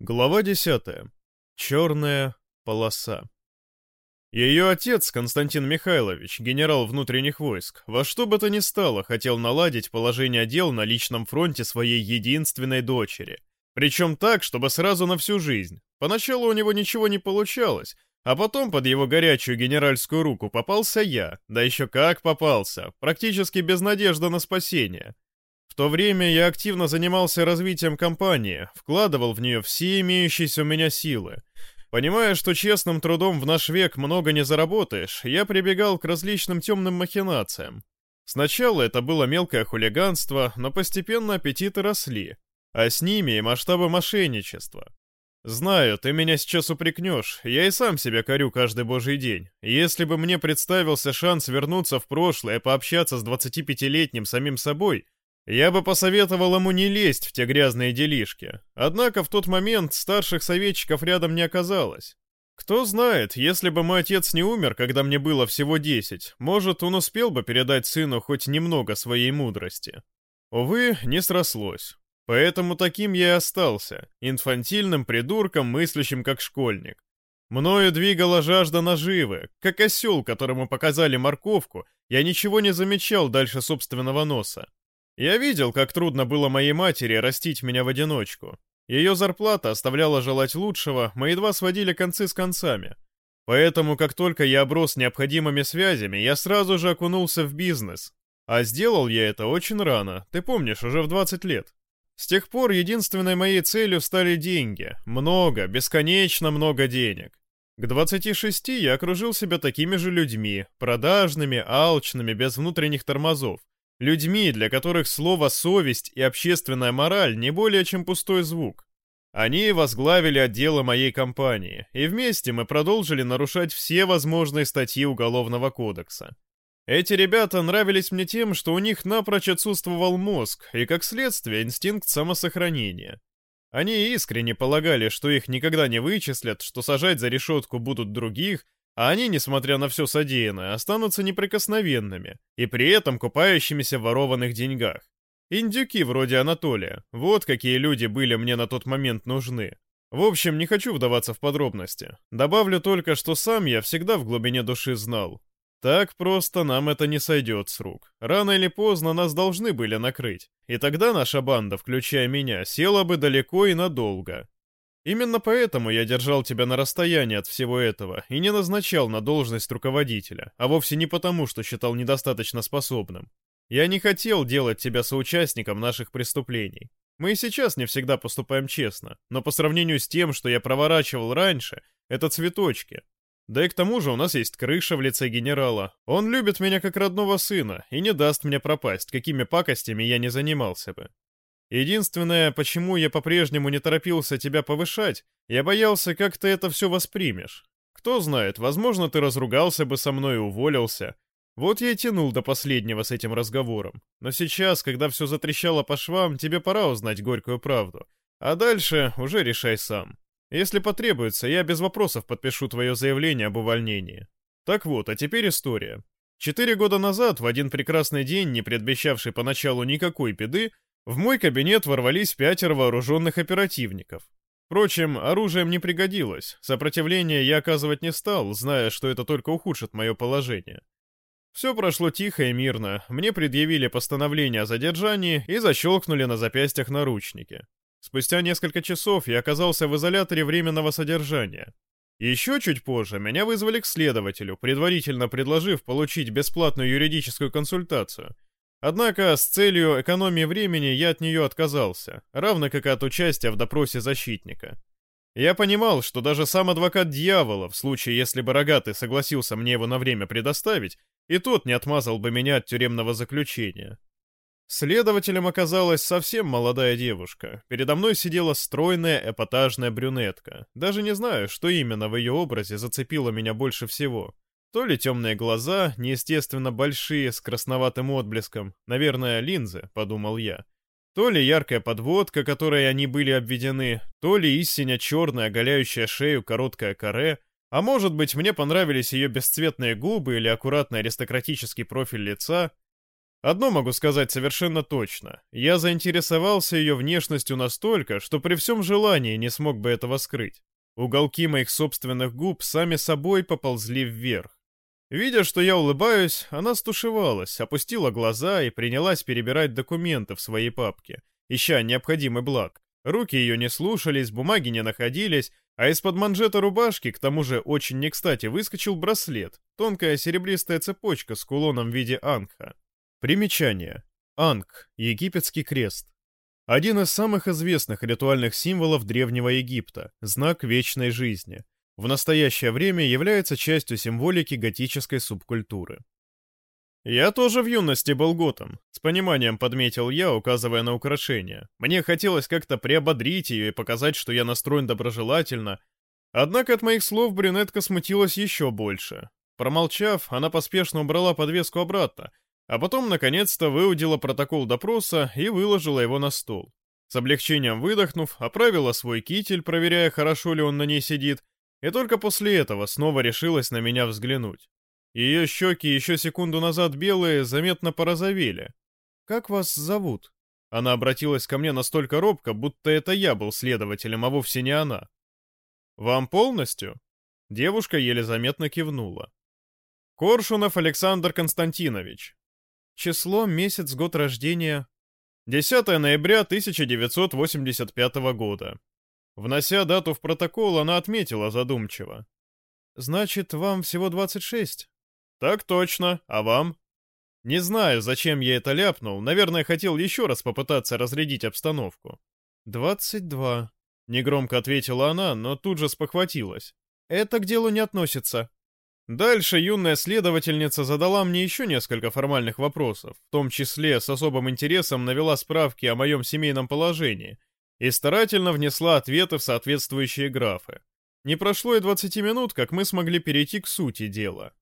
Глава 10. Черная полоса. Ее отец, Константин Михайлович, генерал внутренних войск, во что бы то ни стало, хотел наладить положение дел на личном фронте своей единственной дочери. Причем так, чтобы сразу на всю жизнь. Поначалу у него ничего не получалось, а потом под его горячую генеральскую руку попался я, да еще как попался, практически без надежды на спасение то время я активно занимался развитием компании, вкладывал в нее все имеющиеся у меня силы. Понимая, что честным трудом в наш век много не заработаешь, я прибегал к различным темным махинациям. Сначала это было мелкое хулиганство, но постепенно аппетиты росли, а с ними и масштабы мошенничества. Знаю, ты меня сейчас упрекнешь, я и сам себя корю каждый божий день. Если бы мне представился шанс вернуться в прошлое и пообщаться с 25-летним самим собой, я бы посоветовал ему не лезть в те грязные делишки. Однако в тот момент старших советчиков рядом не оказалось. Кто знает, если бы мой отец не умер, когда мне было всего десять, может, он успел бы передать сыну хоть немного своей мудрости. Увы, не срослось. Поэтому таким я и остался, инфантильным придурком, мыслящим как школьник. Мною двигала жажда наживы, как осел, которому показали морковку, я ничего не замечал дальше собственного носа. Я видел, как трудно было моей матери растить меня в одиночку. Ее зарплата оставляла желать лучшего, мы едва сводили концы с концами. Поэтому, как только я оброс необходимыми связями, я сразу же окунулся в бизнес. А сделал я это очень рано, ты помнишь, уже в 20 лет. С тех пор единственной моей целью стали деньги. Много, бесконечно много денег. К 26 я окружил себя такими же людьми, продажными, алчными, без внутренних тормозов. Людьми, для которых слово «совесть» и «общественная мораль» не более чем пустой звук. Они возглавили отделы моей компании, и вместе мы продолжили нарушать все возможные статьи Уголовного кодекса. Эти ребята нравились мне тем, что у них напрочь отсутствовал мозг и, как следствие, инстинкт самосохранения. Они искренне полагали, что их никогда не вычислят, что сажать за решетку будут других, а они, несмотря на все содеянное, останутся неприкосновенными и при этом купающимися в ворованных деньгах. Индюки вроде Анатолия, вот какие люди были мне на тот момент нужны. В общем, не хочу вдаваться в подробности. Добавлю только, что сам я всегда в глубине души знал. Так просто нам это не сойдет с рук. Рано или поздно нас должны были накрыть. И тогда наша банда, включая меня, села бы далеко и надолго. Именно поэтому я держал тебя на расстоянии от всего этого и не назначал на должность руководителя, а вовсе не потому, что считал недостаточно способным. Я не хотел делать тебя соучастником наших преступлений. Мы и сейчас не всегда поступаем честно, но по сравнению с тем, что я проворачивал раньше, это цветочки. Да и к тому же у нас есть крыша в лице генерала. Он любит меня как родного сына и не даст мне пропасть, какими пакостями я не занимался бы. Единственное, почему я по-прежнему не торопился тебя повышать, я боялся, как ты это все воспримешь. Кто знает, возможно, ты разругался бы со мной и уволился. Вот я и тянул до последнего с этим разговором. Но сейчас, когда все затрещало по швам, тебе пора узнать горькую правду. А дальше уже решай сам. Если потребуется, я без вопросов подпишу твое заявление об увольнении. Так вот, а теперь история. Четыре года назад, в один прекрасный день, не предвещавший поначалу никакой беды, в мой кабинет ворвались пятеро вооруженных оперативников. Впрочем, оружием не пригодилось, сопротивления я оказывать не стал, зная, что это только ухудшит мое положение. Все прошло тихо и мирно, мне предъявили постановление о задержании и защелкнули на запястьях наручники. Спустя несколько часов я оказался в изоляторе временного содержания. Еще чуть позже меня вызвали к следователю, предварительно предложив получить бесплатную юридическую консультацию — Однако с целью экономии времени я от нее отказался, равно как и от участия в допросе защитника. Я понимал, что даже сам адвокат дьявола, в случае если бы Рогатый согласился мне его на время предоставить, и тот не отмазал бы меня от тюремного заключения. Следователем оказалась совсем молодая девушка. Передо мной сидела стройная эпатажная брюнетка. Даже не знаю, что именно в ее образе зацепило меня больше всего — то ли темные глаза, неестественно большие, с красноватым отблеском, наверное, линзы, подумал я. То ли яркая подводка, которой они были обведены, то ли истинно черная, оголяющая шею короткая каре, а может быть, мне понравились ее бесцветные губы или аккуратный аристократический профиль лица. Одно могу сказать совершенно точно. Я заинтересовался ее внешностью настолько, что при всем желании не смог бы этого скрыть. Уголки моих собственных губ сами собой поползли вверх. Видя, что я улыбаюсь, она стушевалась, опустила глаза и принялась перебирать документы в своей папке, ища необходимый благ. Руки ее не слушались, бумаги не находились, а из-под манжета рубашки, к тому же очень не кстати, выскочил браслет, тонкая серебристая цепочка с кулоном в виде ангха. Примечание. Анг – египетский крест. Один из самых известных ритуальных символов Древнего Египта – знак вечной жизни. В настоящее время является частью символики готической субкультуры. «Я тоже в юности был готом», — с пониманием подметил я, указывая на украшение. Мне хотелось как-то приободрить ее и показать, что я настроен доброжелательно. Однако от моих слов брюнетка смутилась еще больше. Промолчав, она поспешно убрала подвеску обратно, а потом, наконец-то, выудила протокол допроса и выложила его на стол. С облегчением выдохнув, оправила свой китель, проверяя, хорошо ли он на ней сидит, и только после этого снова решилась на меня взглянуть. Ее щеки еще секунду назад белые заметно порозовели. «Как вас зовут?» Она обратилась ко мне настолько робко, будто это я был следователем, а вовсе не она. «Вам полностью?» Девушка еле заметно кивнула. «Коршунов Александр Константинович, Число, месяц, год рождения. 10 ноября 1985 года. Внося дату в протокол, она отметила задумчиво. «Значит, вам всего 26?» «Так точно. А вам?» Не знаю, зачем я это ляпнул. Наверное, хотел еще раз попытаться разрядить обстановку. «Двадцать два», — негромко ответила она, но тут же спохватилась. «Это к делу не относится. Дальше юная следовательница задала мне еще несколько формальных вопросов, в том числе с особым интересом навела справки о моем семейном положении и старательно внесла ответы в соответствующие графы. Не прошло и 20 минут, как мы смогли перейти к сути дела.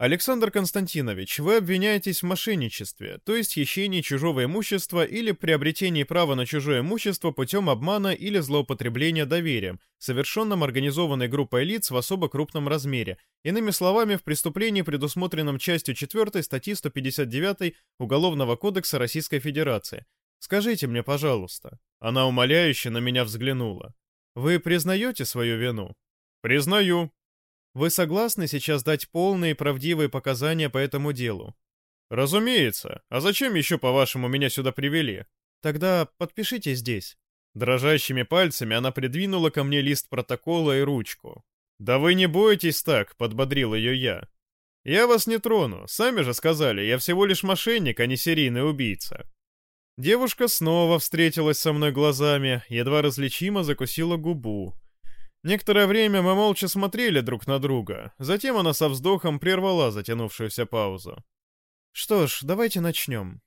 Александр Константинович, вы обвиняетесь в мошенничестве, то есть хищении чужого имущества или приобретении права на чужое имущество путем обмана или злоупотребления доверием, совершенном организованной группой лиц в особо крупном размере, иными словами, в преступлении, предусмотренном частью 4 статьи 159 Уголовного кодекса Российской Федерации. Скажите мне, пожалуйста. Она умоляюще на меня взглянула. Вы признаете свою вину? Признаю, вы согласны сейчас дать полные и правдивые показания по этому делу? Разумеется. А зачем еще, по-вашему, меня сюда привели? Тогда подпишите здесь. Дрожащими пальцами она придвинула ко мне лист протокола и ручку. «Да вы не бойтесь так», — подбодрил ее я. «Я вас не трону. Сами же сказали, я всего лишь мошенник, а не серийный убийца». Девушка снова встретилась со мной глазами, едва различимо закусила губу. Некоторое время мы молча смотрели друг на друга, затем она со вздохом прервала затянувшуюся паузу. «Что ж, давайте начнем».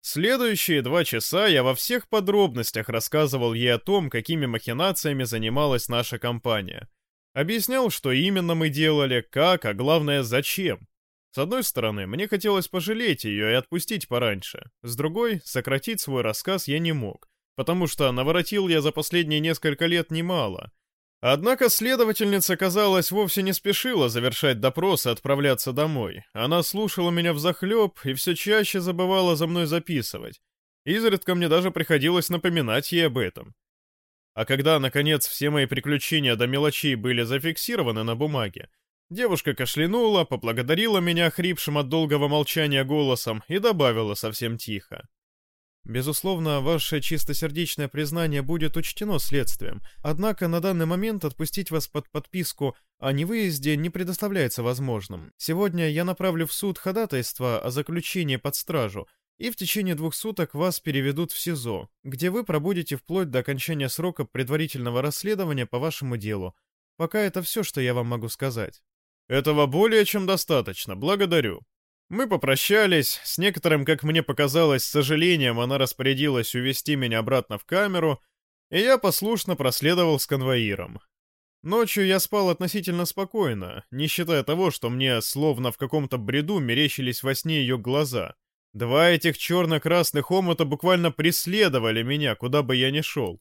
Следующие два часа я во всех подробностях рассказывал ей о том, какими махинациями занималась наша компания. Объяснял, что именно мы делали, как, а главное, зачем. С одной стороны, мне хотелось пожалеть ее и отпустить пораньше. С другой, сократить свой рассказ я не мог, потому что наворотил я за последние несколько лет немало — Однако следовательница, казалось, вовсе не спешила завершать допрос и отправляться домой. Она слушала меня взахлеб и все чаще забывала за мной записывать. Изредка мне даже приходилось напоминать ей об этом. А когда, наконец, все мои приключения до мелочей были зафиксированы на бумаге, девушка кашлянула, поблагодарила меня хрипшим от долгого молчания голосом и добавила совсем тихо. Безусловно, ваше чистосердечное признание будет учтено следствием, однако на данный момент отпустить вас под подписку о невыезде не предоставляется возможным. Сегодня я направлю в суд ходатайство о заключении под стражу, и в течение двух суток вас переведут в СИЗО, где вы пробудете вплоть до окончания срока предварительного расследования по вашему делу. Пока это все, что я вам могу сказать. Этого более чем достаточно, благодарю. Мы попрощались, с некоторым, как мне показалось, сожалением она распорядилась увести меня обратно в камеру, и я послушно проследовал с конвоиром. Ночью я спал относительно спокойно, не считая того, что мне словно в каком-то бреду мерещились во сне ее глаза. Два этих черно-красных омута буквально преследовали меня, куда бы я ни шел.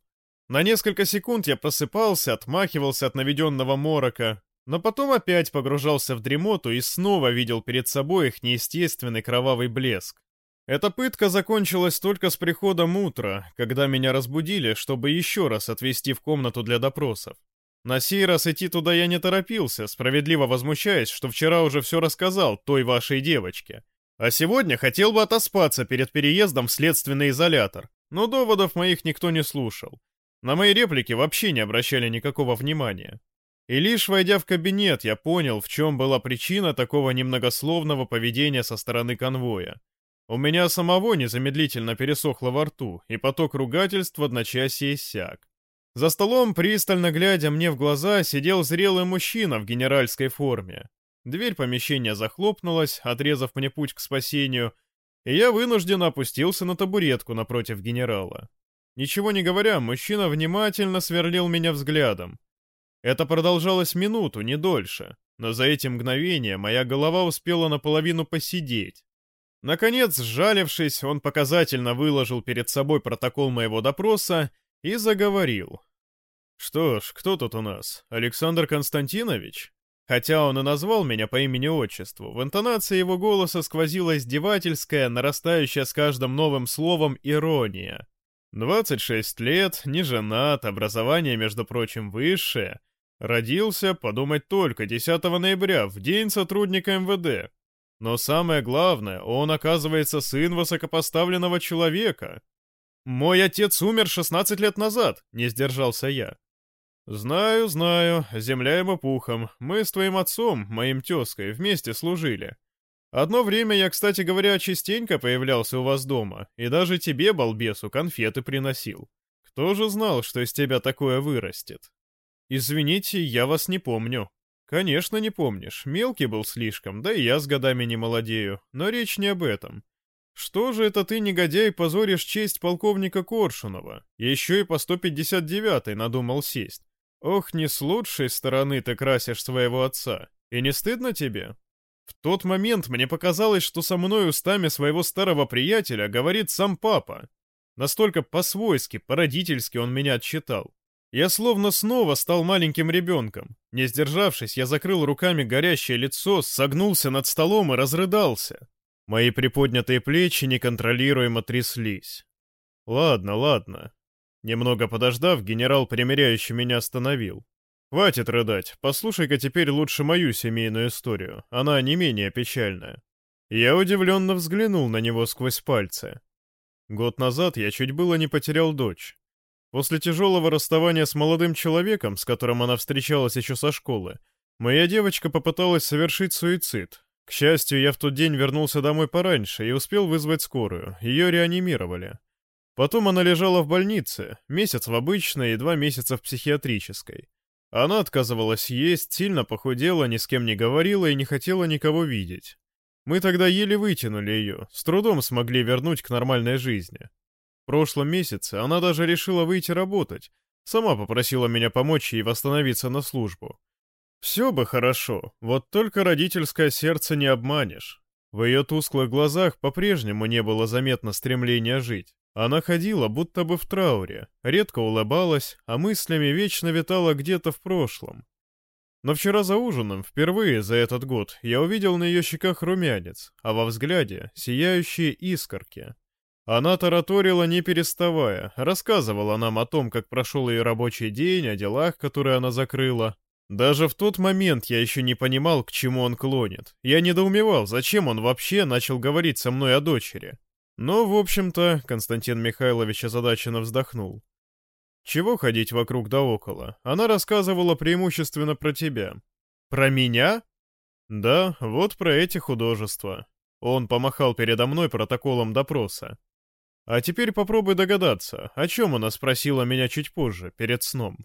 На несколько секунд я просыпался, отмахивался от наведенного морока, но потом опять погружался в дремоту и снова видел перед собой их неестественный кровавый блеск. Эта пытка закончилась только с приходом утра, когда меня разбудили, чтобы еще раз отвезти в комнату для допросов. На сей раз идти туда я не торопился, справедливо возмущаясь, что вчера уже все рассказал той вашей девочке. А сегодня хотел бы отоспаться перед переездом в следственный изолятор, но доводов моих никто не слушал. На мои реплики вообще не обращали никакого внимания. И лишь войдя в кабинет, я понял, в чем была причина такого немногословного поведения со стороны конвоя. У меня самого незамедлительно пересохло во рту, и поток ругательств в одночасье иссяк. За столом, пристально глядя мне в глаза, сидел зрелый мужчина в генеральской форме. Дверь помещения захлопнулась, отрезав мне путь к спасению, и я вынужденно опустился на табуретку напротив генерала. Ничего не говоря, мужчина внимательно сверлил меня взглядом. Это продолжалось минуту, не дольше, но за эти мгновения моя голова успела наполовину посидеть. Наконец, сжалившись, он показательно выложил перед собой протокол моего допроса и заговорил. «Что ж, кто тут у нас? Александр Константинович?» Хотя он и назвал меня по имени-отчеству, в интонации его голоса сквозила издевательская, нарастающая с каждым новым словом ирония. 26 лет, не женат, образование, между прочим, высшее. Родился, подумать только, 10 ноября, в день сотрудника МВД. Но самое главное, он, оказывается, сын высокопоставленного человека. «Мой отец умер 16 лет назад», — не сдержался я. «Знаю, знаю, земля ему пухом. Мы с твоим отцом, моим тезкой, вместе служили. Одно время я, кстати говоря, частенько появлялся у вас дома, и даже тебе, балбесу, конфеты приносил. Кто же знал, что из тебя такое вырастет? Извините, я вас не помню. Конечно, не помнишь, мелкий был слишком, да и я с годами не молодею, но речь не об этом. Что же это ты, негодяй, позоришь честь полковника Коршунова? Еще и по 159-й надумал сесть. Ох, не с лучшей стороны ты красишь своего отца. И не стыдно тебе? В тот момент мне показалось, что со мной устами своего старого приятеля говорит сам папа. Настолько по-свойски, по-родительски он меня отчитал. Я словно снова стал маленьким ребенком. Не сдержавшись, я закрыл руками горящее лицо, согнулся над столом и разрыдался. Мои приподнятые плечи неконтролируемо тряслись. Ладно, ладно. Немного подождав, генерал, примеряющий меня, остановил. «Хватит рыдать, послушай-ка теперь лучше мою семейную историю, она не менее печальная». Я удивленно взглянул на него сквозь пальцы. Год назад я чуть было не потерял дочь. После тяжелого расставания с молодым человеком, с которым она встречалась еще со школы, моя девочка попыталась совершить суицид. К счастью, я в тот день вернулся домой пораньше и успел вызвать скорую, ее реанимировали. Потом она лежала в больнице, месяц в обычной и два месяца в психиатрической. Она отказывалась есть, сильно похудела, ни с кем не говорила и не хотела никого видеть. Мы тогда еле вытянули ее, с трудом смогли вернуть к нормальной жизни. Прошлом месяце она даже решила выйти работать, сама попросила меня помочь ей восстановиться на службу. Все бы хорошо, вот только родительское сердце не обманешь. В ее тусклых глазах по-прежнему не было заметно стремления жить. Она ходила будто бы в трауре, редко улыбалась, а мыслями вечно витала где-то в прошлом. Но вчера за ужином, впервые за этот год, я увидел на ее щеках румянец, а во взгляде — сияющие искорки. Она тараторила не переставая, рассказывала нам о том, как прошел ее рабочий день, о делах, которые она закрыла. Даже в тот момент я еще не понимал, к чему он клонит. Я недоумевал, зачем он вообще начал говорить со мной о дочери. Но, в общем-то, Константин Михайлович озадаченно вздохнул. Чего ходить вокруг да около? Она рассказывала преимущественно про тебя. Про меня? Да, вот про эти художества. Он помахал передо мной протоколом допроса. А теперь попробуй догадаться, о чем она спросила меня чуть позже, перед сном.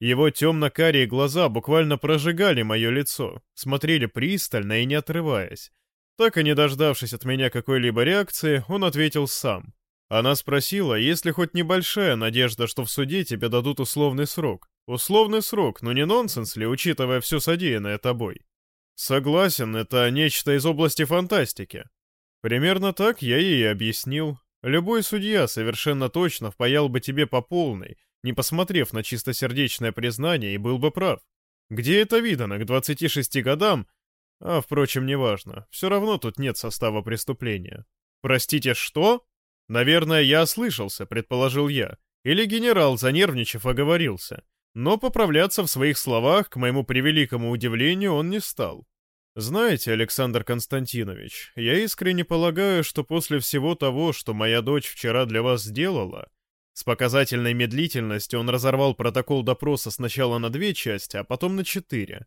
Его темно-карие глаза буквально прожигали мое лицо, смотрели пристально и не отрываясь, так и не дождавшись от меня какой-либо реакции, он ответил сам. Она спросила, есть ли хоть небольшая надежда, что в суде тебе дадут условный срок. Условный срок, но не нонсенс ли, учитывая все содеянное тобой? Согласен, это нечто из области фантастики. Примерно так я ей объяснил. Любой судья совершенно точно впаял бы тебе по полной, не посмотрев на чистосердечное признание, и был бы прав. Где это видано к 26 годам а, впрочем, неважно. Все равно тут нет состава преступления. «Простите, что?» «Наверное, я ослышался», — предположил я. Или генерал, занервничав, оговорился. Но поправляться в своих словах, к моему превеликому удивлению, он не стал. Знаете, Александр Константинович, я искренне полагаю, что после всего того, что моя дочь вчера для вас сделала, с показательной медлительностью он разорвал протокол допроса сначала на две части, а потом на четыре.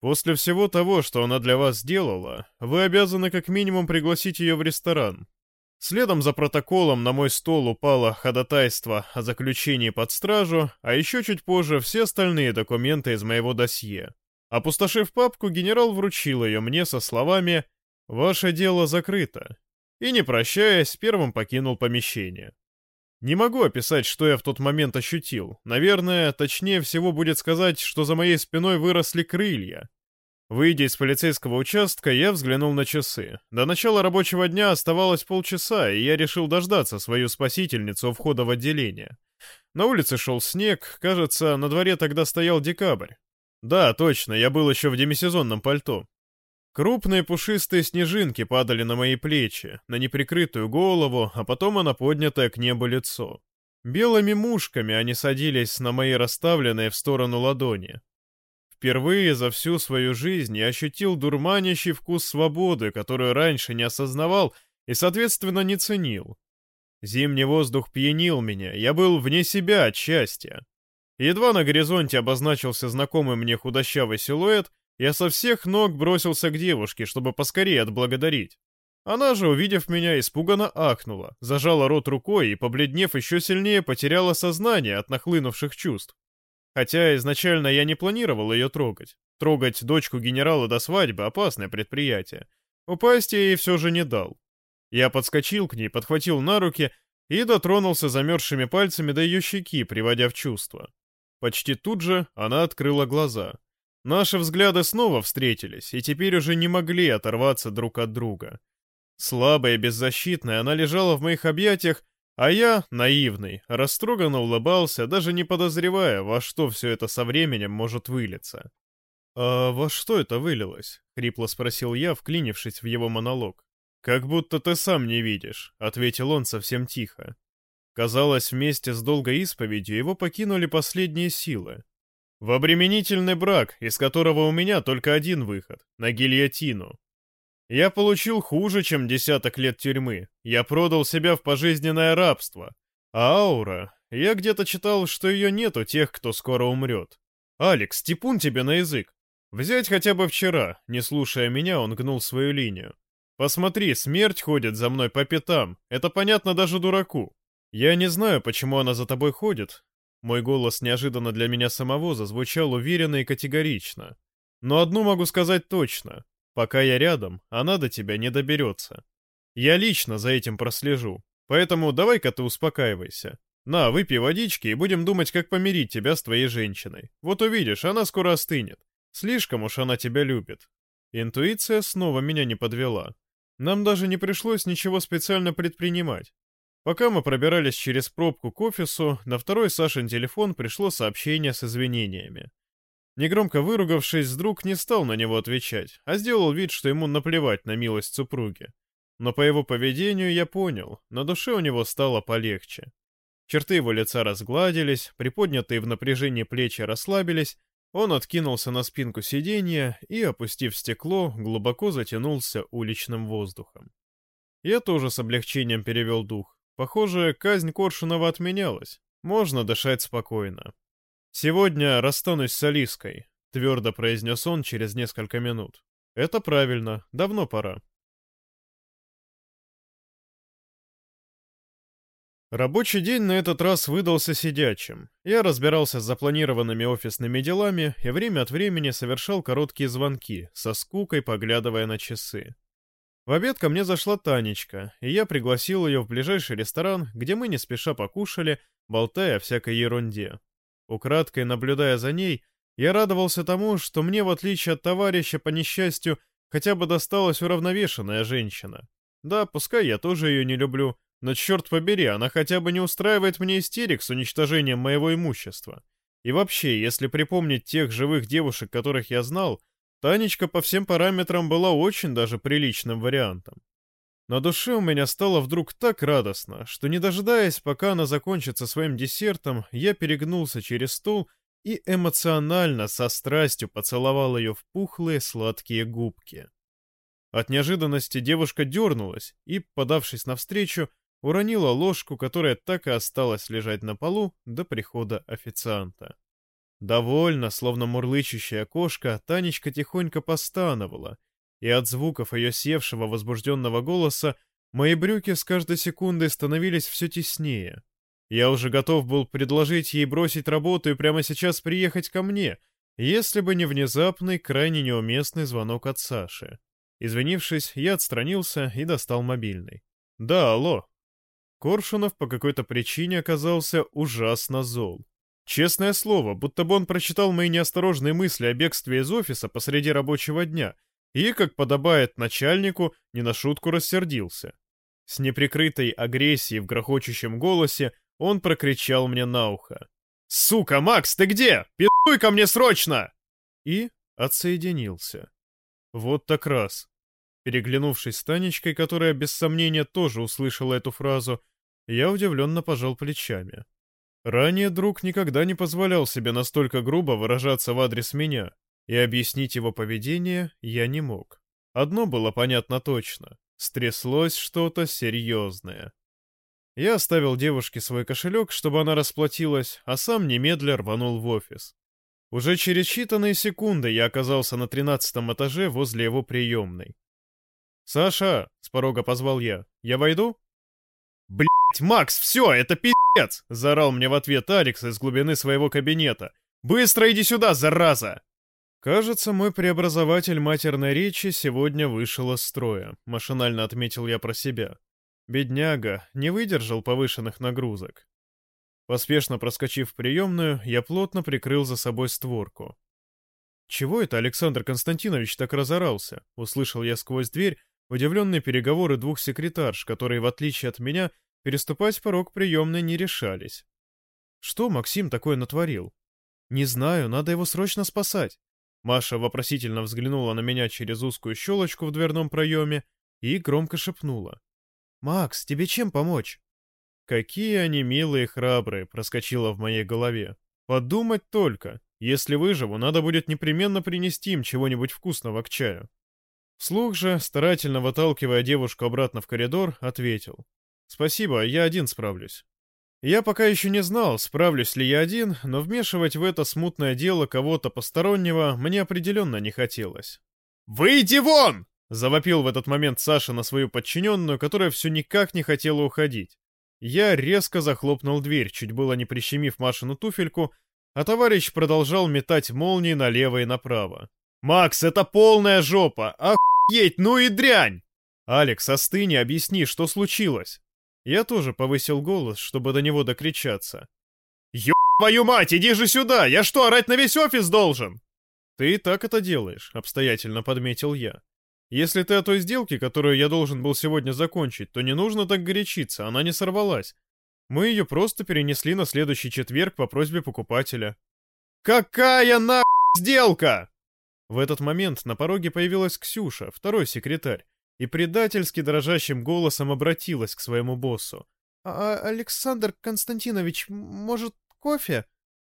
После всего того, что она для вас сделала, вы обязаны как минимум пригласить ее в ресторан. Следом за протоколом на мой стол упало ходатайство о заключении под стражу, а еще чуть позже все остальные документы из моего досье. Опустошив папку, генерал вручил ее мне со словами «Ваше дело закрыто», и, не прощаясь, первым покинул помещение. Не могу описать, что я в тот момент ощутил. Наверное, точнее всего будет сказать, что за моей спиной выросли крылья. Выйдя из полицейского участка, я взглянул на часы. До начала рабочего дня оставалось полчаса, и я решил дождаться свою спасительницу у входа в отделение. На улице шел снег, кажется, на дворе тогда стоял декабрь. Да, точно, я был еще в демисезонном пальто. Крупные пушистые снежинки падали на мои плечи, на неприкрытую голову, а потом на поднятое к небу лицо. Белыми мушками они садились на мои расставленные в сторону ладони. Впервые за всю свою жизнь я ощутил дурманящий вкус свободы, которую раньше не осознавал и, соответственно, не ценил. Зимний воздух пьянил меня, я был вне себя от счастья. Едва на горизонте обозначился знакомый мне худощавый силуэт, я со всех ног бросился к девушке, чтобы поскорее отблагодарить. Она же, увидев меня, испуганно ахнула, зажала рот рукой и, побледнев еще сильнее, потеряла сознание от нахлынувших чувств. Хотя изначально я не планировал ее трогать. Трогать дочку генерала до свадьбы — опасное предприятие. Упасть я ей все же не дал. Я подскочил к ней, подхватил на руки и дотронулся замерзшими пальцами до ее щеки, приводя в чувство. Почти тут же она открыла глаза. Наши взгляды снова встретились, и теперь уже не могли оторваться друг от друга. Слабая и беззащитная, она лежала в моих объятиях а я, наивный, растроганно улыбался, даже не подозревая, во что все это со временем может вылиться. «А во что это вылилось?» — хрипло спросил я, вклинившись в его монолог. «Как будто ты сам не видишь», — ответил он совсем тихо. Казалось, вместе с долгой исповедью его покинули последние силы. В обременительный брак, из которого у меня только один выход — на гильотину. Я получил хуже, чем десяток лет тюрьмы. Я продал себя в пожизненное рабство. А аура... Я где-то читал, что ее нет у тех, кто скоро умрет. Алекс, типун тебе на язык. Взять хотя бы вчера. Не слушая меня, он гнул свою линию. Посмотри, смерть ходит за мной по пятам. Это понятно даже дураку. Я не знаю, почему она за тобой ходит. Мой голос неожиданно для меня самого зазвучал уверенно и категорично. Но одну могу сказать точно. Пока я рядом, она до тебя не доберется. Я лично за этим прослежу, поэтому давай-ка ты успокаивайся. На, выпей водички и будем думать, как помирить тебя с твоей женщиной. Вот увидишь, она скоро остынет. Слишком уж она тебя любит. Интуиция снова меня не подвела. Нам даже не пришлось ничего специально предпринимать. Пока мы пробирались через пробку к офису, на второй Сашин телефон пришло сообщение с извинениями. Негромко выругавшись, друг не стал на него отвечать, а сделал вид, что ему наплевать на милость супруги. Но по его поведению я понял, на душе у него стало полегче. Черты его лица разгладились, приподнятые в напряжении плечи расслабились, он откинулся на спинку сиденья и, опустив стекло, глубоко затянулся уличным воздухом. Я тоже с облегчением перевел дух. Похоже, казнь Коршунова отменялась. Можно дышать спокойно. «Сегодня расстанусь с Алиской», — твердо произнес он через несколько минут. «Это правильно, давно пора». Рабочий день на этот раз выдался сидячим. Я разбирался с запланированными офисными делами и время от времени совершал короткие звонки, со скукой поглядывая на часы. В обед ко мне зашла Танечка, и я пригласил ее в ближайший ресторан, где мы не спеша покушали, болтая о всякой ерунде. Украдкой наблюдая за ней, я радовался тому, что мне, в отличие от товарища по несчастью, хотя бы досталась уравновешенная женщина. Да, пускай я тоже ее не люблю, но черт побери, она хотя бы не устраивает мне истерик с уничтожением моего имущества. И вообще, если припомнить тех живых девушек, которых я знал, Танечка по всем параметрам была очень даже приличным вариантом. На душе у меня стало вдруг так радостно, что, не дожидаясь, пока она закончится своим десертом, я перегнулся через стол и эмоционально, со страстью поцеловал ее в пухлые сладкие губки. От неожиданности девушка дернулась и, подавшись навстречу, уронила ложку, которая так и осталась лежать на полу до прихода официанта. Довольно, словно мурлычущая кошка, Танечка тихонько постановала, и от звуков ее севшего возбужденного голоса мои брюки с каждой секундой становились все теснее. Я уже готов был предложить ей бросить работу и прямо сейчас приехать ко мне, если бы не внезапный, крайне неуместный звонок от Саши. Извинившись, я отстранился и достал мобильный. «Да, алло». Коршунов по какой-то причине оказался ужасно зол. Честное слово, будто бы он прочитал мои неосторожные мысли о бегстве из офиса посреди рабочего дня и, как подобает начальнику, не на шутку рассердился. С неприкрытой агрессией в грохочущем голосе он прокричал мне на ухо. «Сука, Макс, ты где? Пи***й ко мне срочно!» И отсоединился. Вот так раз. Переглянувшись с Танечкой, которая без сомнения тоже услышала эту фразу, я удивленно пожал плечами. Ранее друг никогда не позволял себе настолько грубо выражаться в адрес меня, и объяснить его поведение я не мог. Одно было понятно точно — стряслось что-то серьезное. Я оставил девушке свой кошелек, чтобы она расплатилась, а сам немедля рванул в офис. Уже через считанные секунды я оказался на тринадцатом этаже возле его приемной. «Саша!» — с порога позвал я. «Я войду?» «Блядь, Макс, все, это пи***!» «Отец!» — заорал мне в ответ Алекс из глубины своего кабинета. «Быстро иди сюда, зараза!» «Кажется, мой преобразователь матерной речи сегодня вышел из строя», — машинально отметил я про себя. Бедняга не выдержал повышенных нагрузок. Поспешно проскочив в приемную, я плотно прикрыл за собой створку. «Чего это Александр Константинович так разорался?» — услышал я сквозь дверь удивленные переговоры двух секретарш, которые, в отличие от меня, Переступать порог приемной не решались. Что Максим такое натворил? Не знаю, надо его срочно спасать. Маша вопросительно взглянула на меня через узкую щелочку в дверном проеме и громко шепнула. «Макс, тебе чем помочь?» «Какие они милые и храбрые!» — проскочило в моей голове. «Подумать только! Если выживу, надо будет непременно принести им чего-нибудь вкусного к чаю». Слух же, старательно выталкивая девушку обратно в коридор, ответил. «Спасибо, я один справлюсь». Я пока еще не знал, справлюсь ли я один, но вмешивать в это смутное дело кого-то постороннего мне определенно не хотелось. «Выйди вон!» — завопил в этот момент Саша на свою подчиненную, которая все никак не хотела уходить. Я резко захлопнул дверь, чуть было не прищемив Машину туфельку, а товарищ продолжал метать молнии налево и направо. «Макс, это полная жопа! Охуеть, ну и дрянь!» «Алекс, остынь и объясни, что случилось!» Я тоже повысил голос, чтобы до него докричаться. «Ё твою мать, иди же сюда! Я что, орать на весь офис должен?» «Ты и так это делаешь», — обстоятельно подметил я. «Если ты о той сделке, которую я должен был сегодня закончить, то не нужно так горячиться, она не сорвалась. Мы ее просто перенесли на следующий четверг по просьбе покупателя». «Какая на сделка?» В этот момент на пороге появилась Ксюша, второй секретарь, и предательски дрожащим голосом обратилась к своему боссу. «А, а «Александр Константинович, может, кофе?»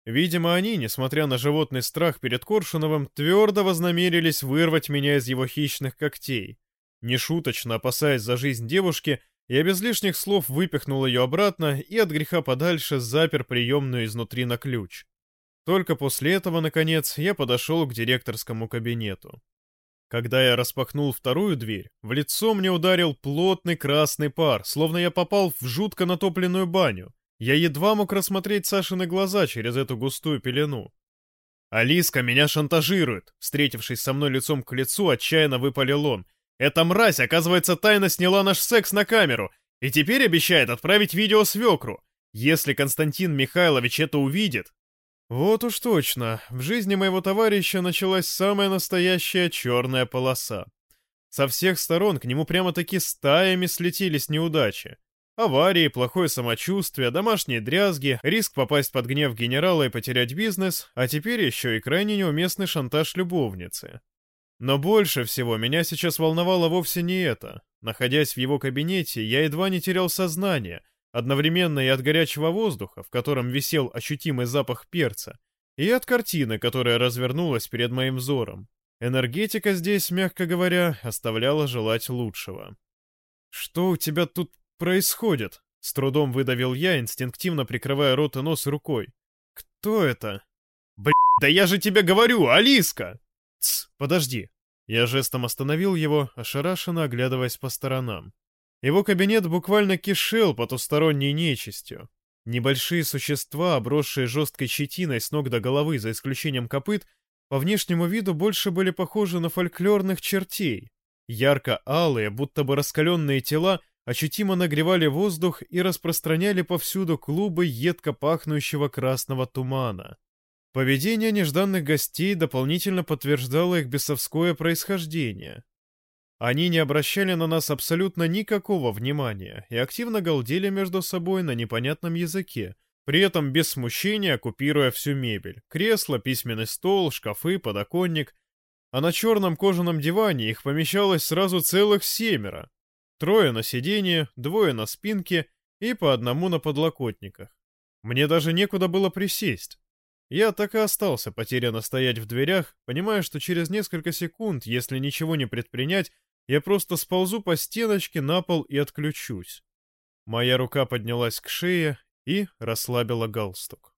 Видимо, они, несмотря на животный страх перед Коршуновым, твердо вознамерились вырвать меня из его хищных когтей. Нешуточно опасаясь за жизнь девушки, я без лишних слов выпихнул ее обратно и от греха подальше запер приемную изнутри на ключ. Только после этого, наконец, я подошел к директорскому кабинету. Когда я распахнул вторую дверь, в лицо мне ударил плотный красный пар, словно я попал в жутко натопленную баню. Я едва мог рассмотреть Сашины глаза через эту густую пелену. «Алиска меня шантажирует!» Встретившись со мной лицом к лицу, отчаянно выпалил он. «Эта мразь, оказывается, тайно сняла наш секс на камеру и теперь обещает отправить видео свекру. Если Константин Михайлович это увидит, вот уж точно, в жизни моего товарища началась самая настоящая черная полоса. Со всех сторон к нему прямо-таки стаями слетелись неудачи. Аварии, плохое самочувствие, домашние дрязги, риск попасть под гнев генерала и потерять бизнес, а теперь еще и крайне неуместный шантаж любовницы. Но больше всего меня сейчас волновало вовсе не это. Находясь в его кабинете, я едва не терял сознание, одновременно и от горячего воздуха, в котором висел ощутимый запах перца, и от картины, которая развернулась перед моим взором. Энергетика здесь, мягко говоря, оставляла желать лучшего. «Что у тебя тут происходит?» — с трудом выдавил я, инстинктивно прикрывая рот и нос рукой. «Кто это?» «Блядь, да я же тебе говорю, Алиска!» «Тсс, подожди». Я жестом остановил его, ошарашенно оглядываясь по сторонам. Его кабинет буквально кишел потусторонней нечистью. Небольшие существа, обросшие жесткой щетиной с ног до головы, за исключением копыт, по внешнему виду больше были похожи на фольклорных чертей. Ярко-алые, будто бы раскаленные тела ощутимо нагревали воздух и распространяли повсюду клубы едко пахнущего красного тумана. Поведение нежданных гостей дополнительно подтверждало их бесовское происхождение. Они не обращали на нас абсолютно никакого внимания и активно галдели между собой на непонятном языке, при этом без смущения оккупируя всю мебель — кресло, письменный стол, шкафы, подоконник. А на черном кожаном диване их помещалось сразу целых семеро. Трое на сиденье, двое на спинке и по одному на подлокотниках. Мне даже некуда было присесть. Я так и остался потерянно стоять в дверях, понимая, что через несколько секунд, если ничего не предпринять, я просто сползу по стеночке на пол и отключусь. Моя рука поднялась к шее и расслабила галстук.